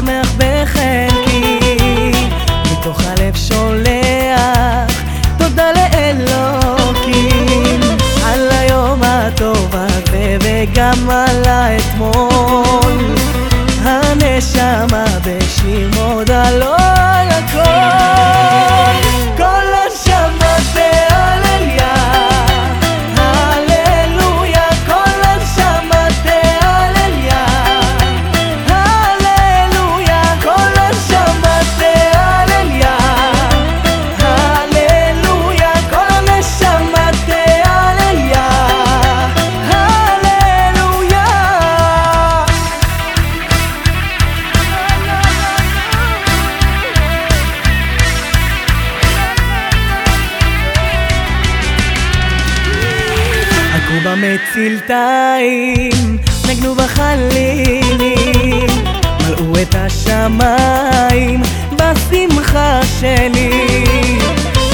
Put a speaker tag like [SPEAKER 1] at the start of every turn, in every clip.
[SPEAKER 1] שמח בחלקי, מתוך הלב שולח, תודה לאלוקים, על היום הטוב הזה וגם על האתמול, הנשמה בשיר מודה לו על הכל, עקרו במצלתיים, נגנו בחלילים, מלאו את השמיים בשמחה שלי.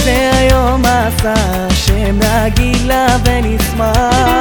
[SPEAKER 1] זה היום עשה השם נגילה ונשמח,